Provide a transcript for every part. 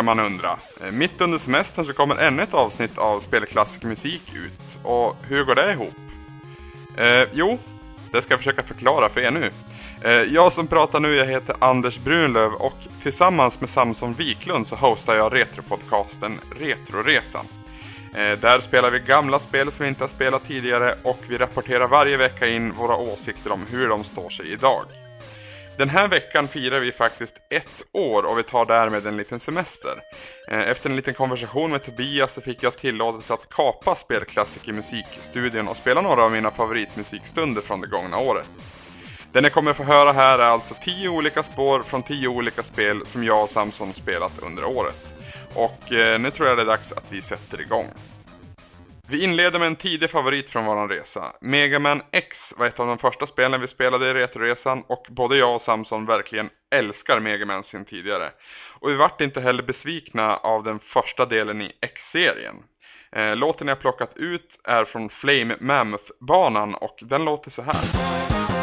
Kan man undra. Eh, mitt under semestern så kommer ännu ett avsnitt av Spelklassikermusik ut. Och hur går det ihop? Eh, jo, det ska jag försöka förklara för er nu. Eh, jag som pratar nu, jag heter Anders Brunlöv och tillsammans med Samson Wiklund så hostar jag retropodcasten Retroresan. Eh, där spelar vi gamla spel som vi inte har spelat tidigare och vi rapporterar varje vecka in våra åsikter om hur de står sig idag. Den här veckan firar vi faktiskt ett år och vi tar därmed en liten semester. Eh, efter en liten konversation med Tobias så fick jag tillåtelse att kapa spelklassiker musikstudion och spela några av mina favoritmusikstunder från det gångna året. Det ni kommer få höra här är alltså tio olika spår från tio olika spel som jag och Samson spelat under året. Och eh, nu tror jag det är dags att vi sätter igång. Vi inleder med en tidig favorit från våran resa. Mega Man X var ett av de första spelen vi spelade i Retroresan och både jag och Samson verkligen älskar Mega Man sin tidigare. Och vi vart inte heller besvikna av den första delen i X-serien. Eh, låten jag plockat ut är från Flame Mammoth-banan och den låter så här.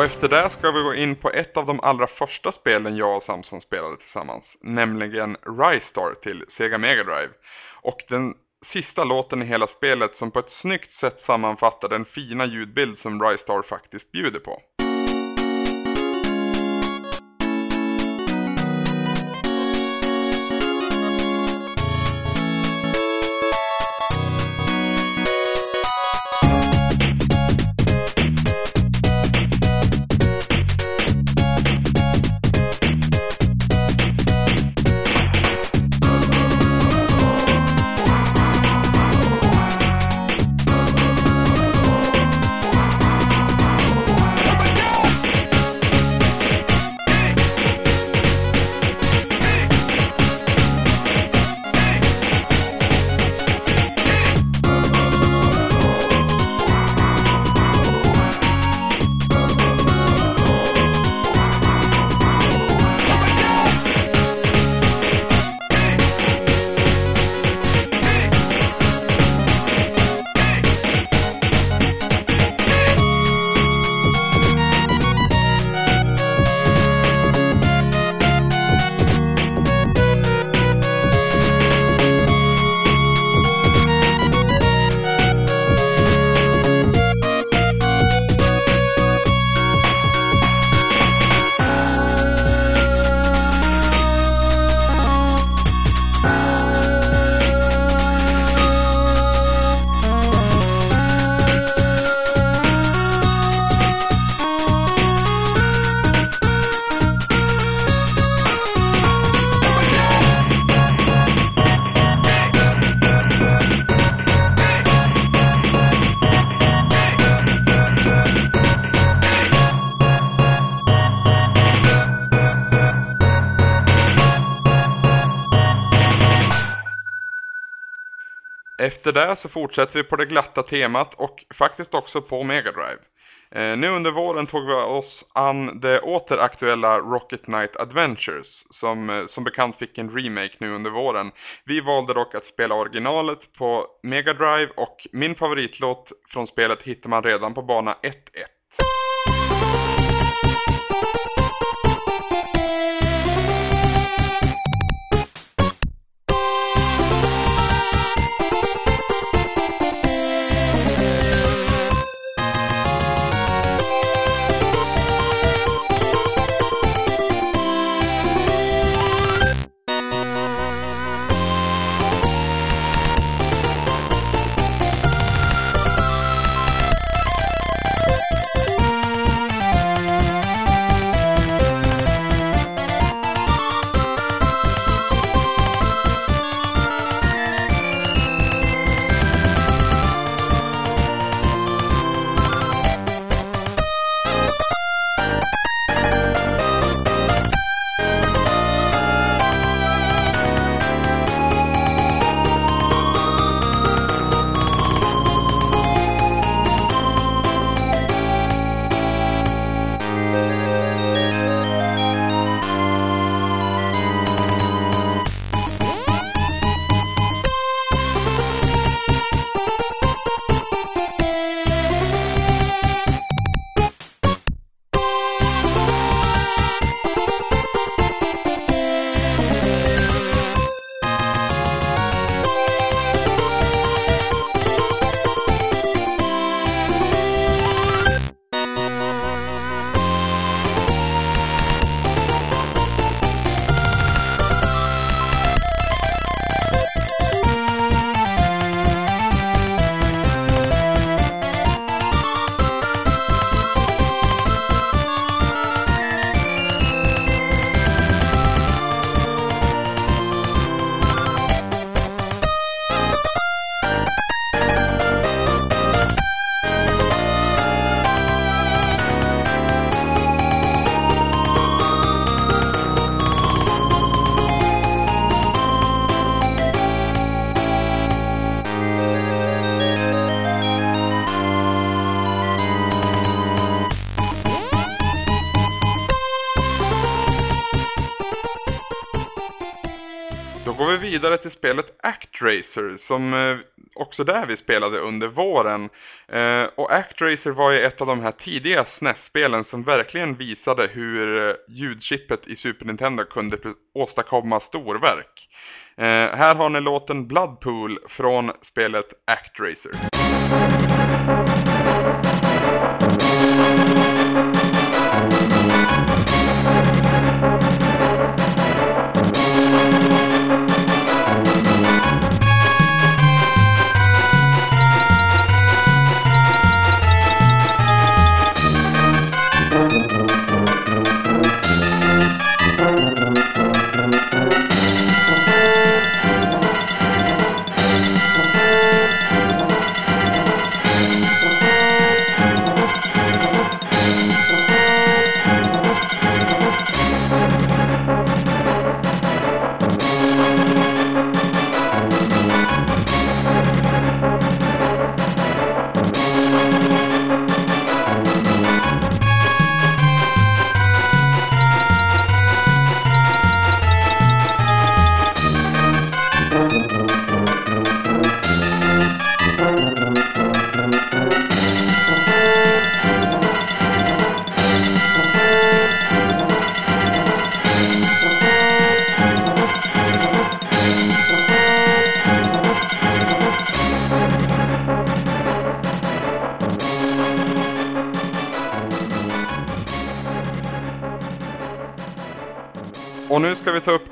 Och efter det ska vi gå in på ett av de allra första spelen jag och Samson spelade tillsammans. Nämligen Rystar till Sega Mega Drive. Och den sista låten i hela spelet som på ett snyggt sätt sammanfattar den fina ljudbild som Rystar faktiskt bjuder på. Efter det så fortsätter vi på det glatta temat och faktiskt också på Mega Drive. Eh, nu under våren tog vi oss an det återaktuella Rocket Knight Adventures som eh, som bekant fick en remake nu under våren. Vi valde dock att spela originalet på Mega Drive och min favoritlåt från spelet hittar man redan på bana 1-1. Vidare till spelet ActRacer som eh, också där vi spelade under våren. Eh, och ActRacer var ju ett av de här tidiga SNES-spelen som verkligen visade hur eh, ljudchippet i Super Nintendo kunde åstadkomma storverk. Eh, här har ni låten Bloodpool från spelet ActRacer.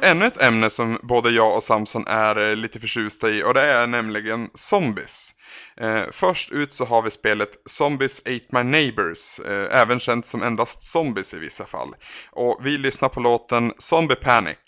Ännu ett ämne som både jag och Samson är eh, lite förtjusta i och det är nämligen zombies. Eh, först ut så har vi spelet Zombies Ate My Neighbors, eh, även känt som endast Zombies i vissa fall. Och vi lyssnar på låten Zombie Panic.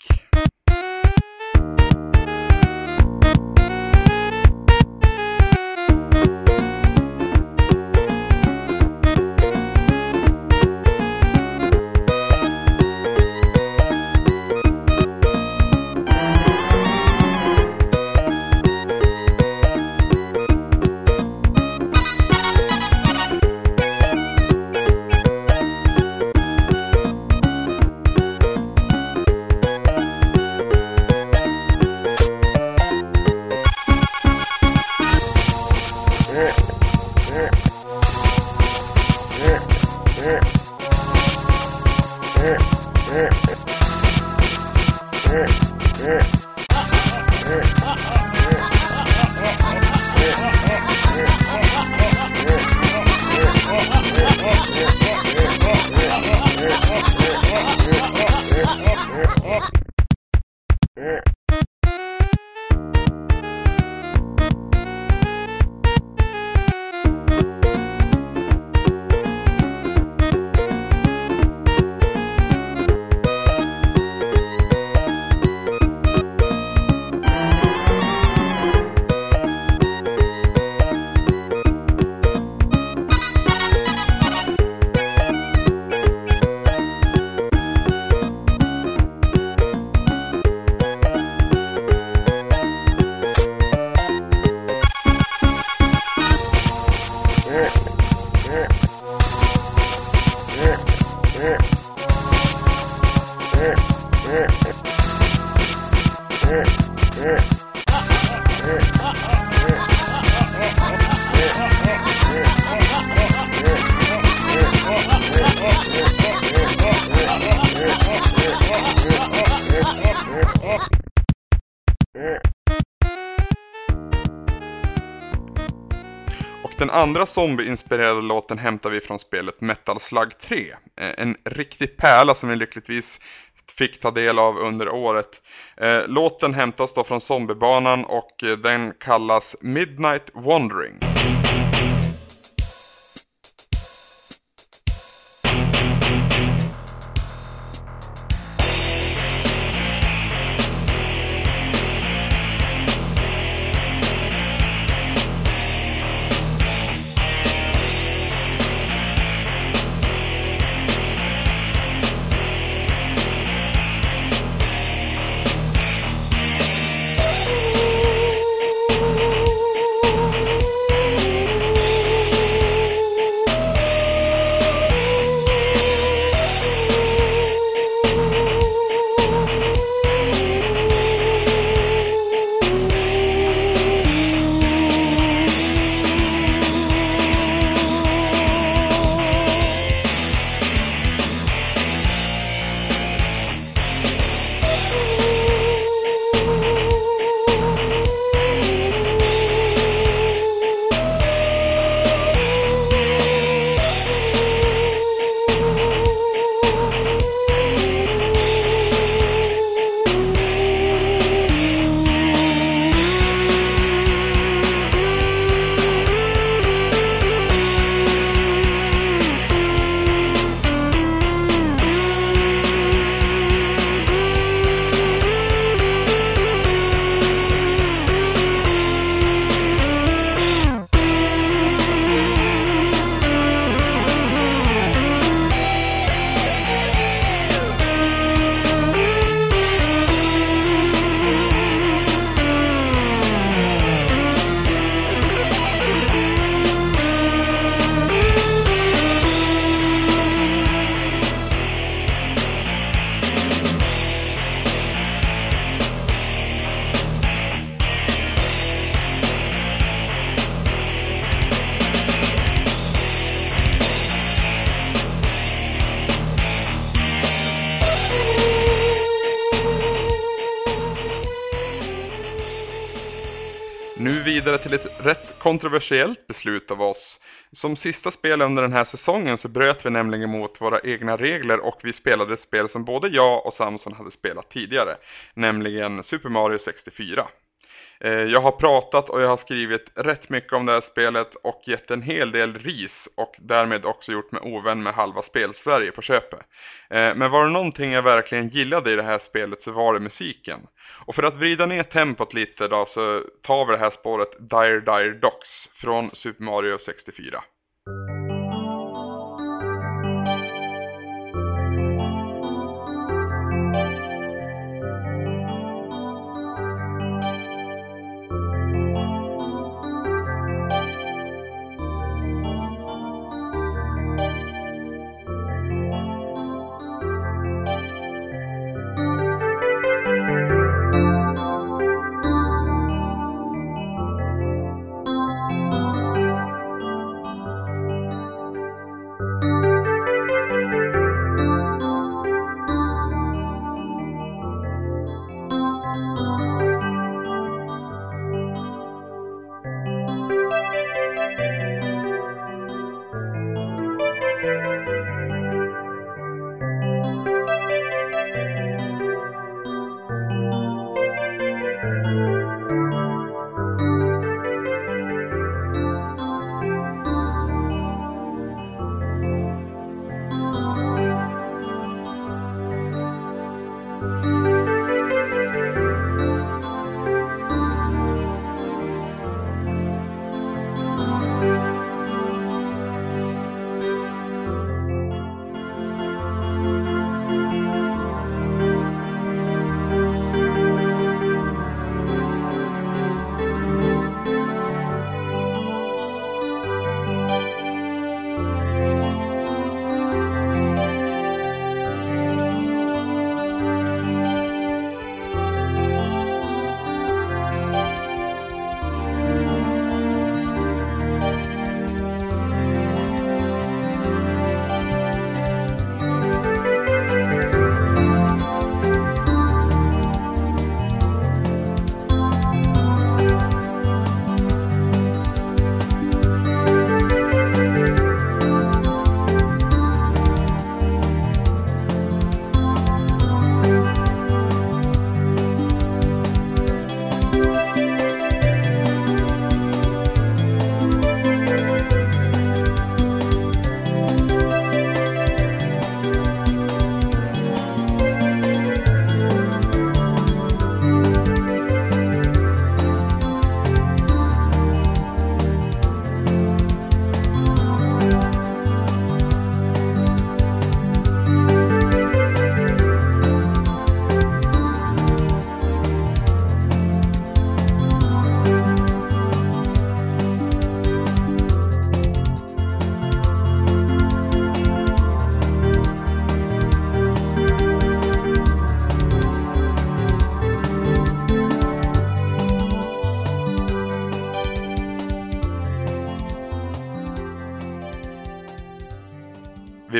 Den andra zombie-inspirerade låten hämtar vi från spelet Metal Slug 3. Eh, en riktig pärla som vi lyckligtvis fick ta del av under året. Eh, låten hämtas då från zombiebanan och eh, den kallas Midnight Wandering. Kontroversiellt beslut av oss. Som sista spel under den här säsongen så bröt vi nämligen mot våra egna regler och vi spelade ett spel som både jag och Samson hade spelat tidigare, nämligen Super Mario 64. Eh, jag har pratat och jag har skrivit rätt mycket om det här spelet och gett en hel del ris och därmed också gjort mig ovän med halva spelsverige på köpet. Eh, men var det någonting jag verkligen gillade i det här spelet så var det musiken. Och för att vrida ner tempot lite då så tar vi det här spåret Dire Dire Docks från Super Mario 64.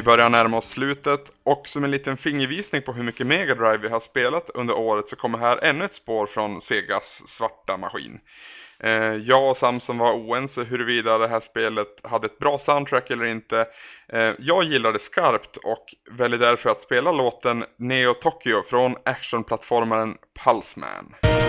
Vi börjar närma oss slutet och som en liten fingervisning på hur mycket Mega Drive vi har spelat under året så kommer här ännu ett spår från Segas svarta maskin. Eh, jag och Samson var oense huruvida det här spelet hade ett bra soundtrack eller inte. Eh, jag gillar det skarpt och väljer därför att spela låten Neo Tokyo från actionplattformaren Pulseman. Jag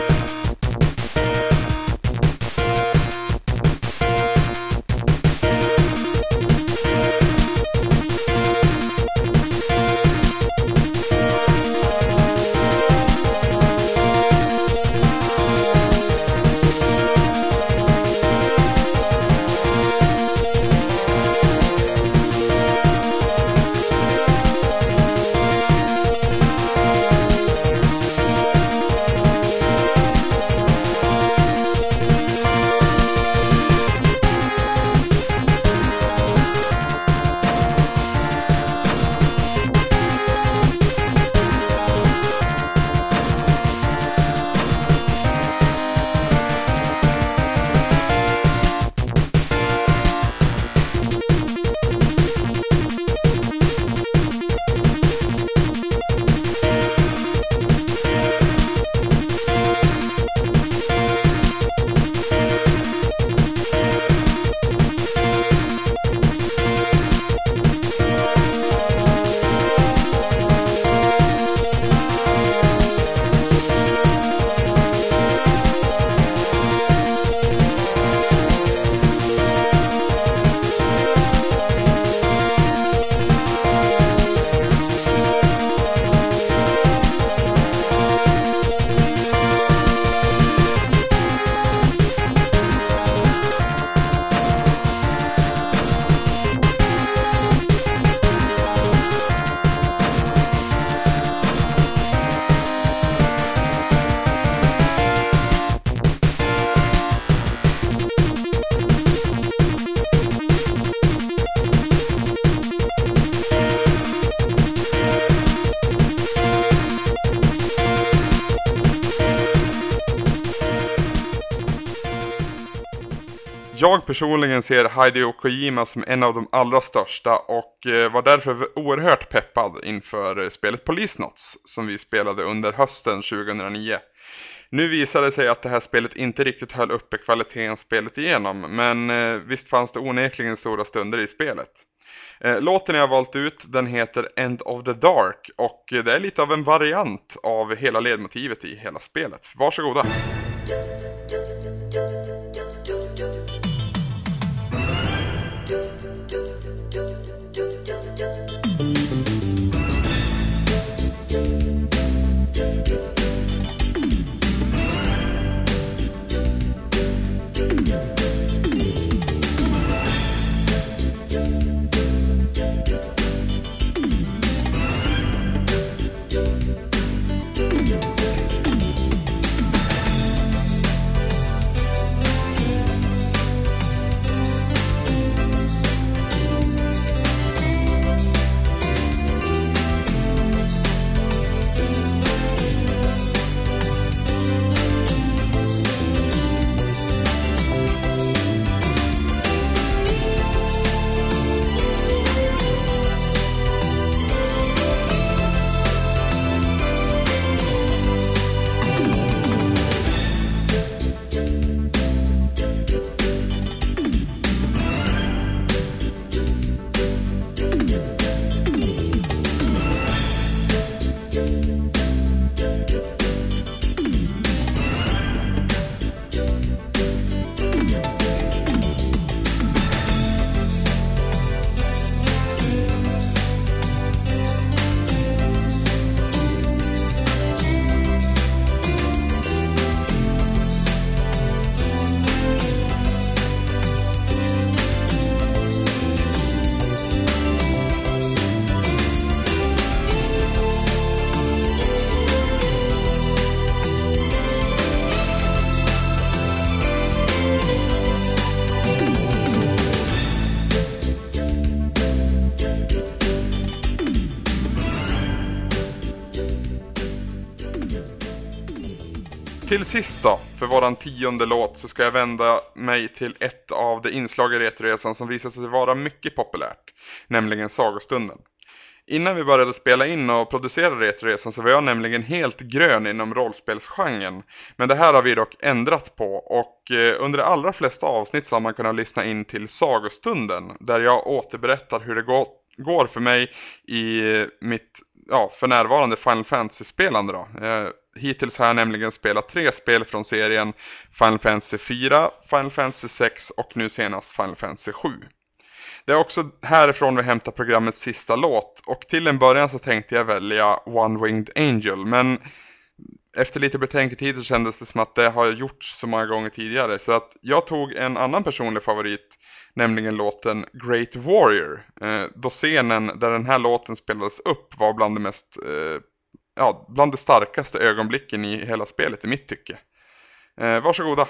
personligen ser Hideo Kojima som en av de allra största och eh, var därför oerhört peppad inför eh, spelet Police som vi spelade under hösten 2009. Nu visade det sig att det här spelet inte riktigt höll uppe kvaliteten spelet igenom men eh, visst fanns det onekligen stora stunder i spelet. Låten jag valt ut den heter End of the Dark och det är lite av en variant av hela ledmotivet i hela spelet. Varsågoda! Till sist då, för våran tionde låt så ska jag vända mig till ett av de inslag i Retroresan som visade sig vara mycket populärt, nämligen Sagostunden. Innan vi började spela in och producera Retroresan så var jag nämligen helt grön inom rollspelsgenren. Men det här har vi dock ändrat på och eh, under de allra flesta avsnitt så har man kunnat lyssna in till Sagostunden där jag återberättar hur det går för mig i mitt, ja, för närvarande Final Fantasy-spelande då. Jag hittills har jag nämligen spelat tre spel från serien Final Fantasy 4, Final Fantasy 6 och nu senast Final Fantasy 7. Det är också härifrån vi hämtar programmets sista låt och till en början så tänkte jag välja One Winged Angel men efter lite betänketid så kändes det som att det har gjorts så många gånger tidigare så att jag tog en annan personlig favorit nämligen låten Great Warrior eh, då scenen där den här låten spelades upp var bland det mest eh, ja, bland de starkaste ögonblicken i hela spelet i mitt tycke. Eh, varsågoda!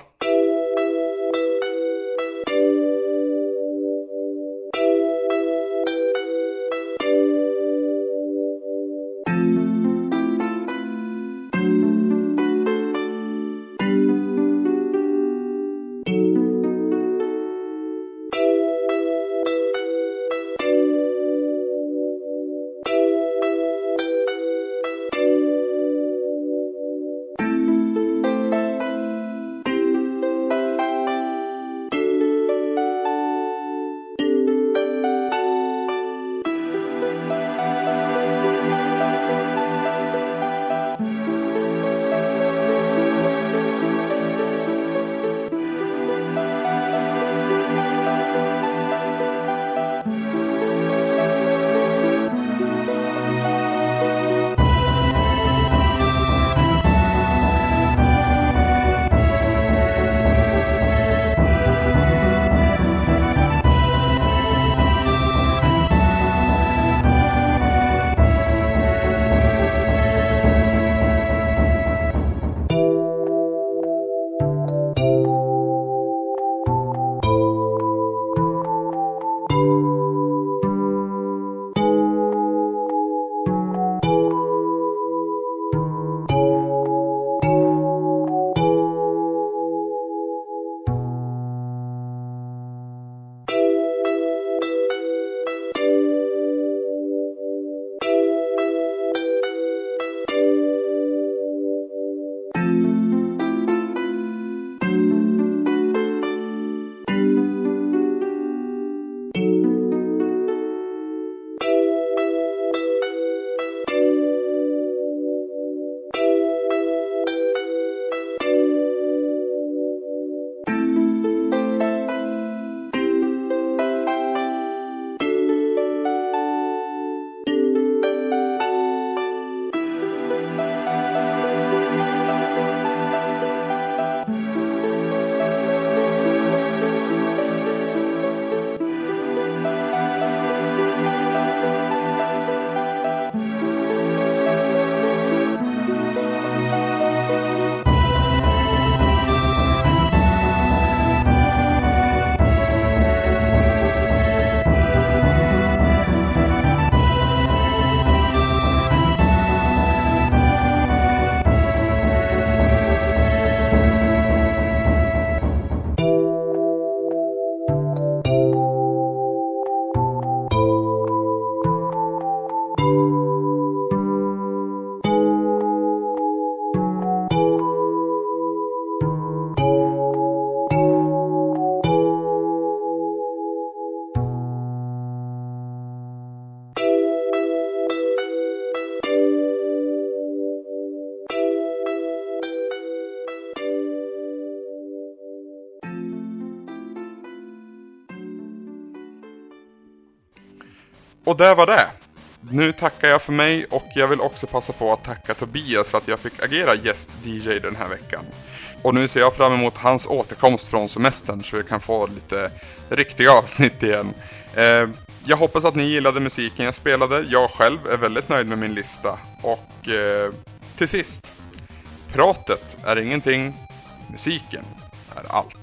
Och det var det. Nu tackar jag för mig och jag vill också passa på att tacka Tobias för att jag fick agera gäst-DJ den här veckan. Och nu ser jag fram emot hans återkomst från semestern så vi kan få lite riktiga avsnitt igen. Eh, jag hoppas att ni gillade musiken jag spelade. Jag själv är väldigt nöjd med min lista. Och eh, till sist. Pratet är ingenting. Musiken är allt.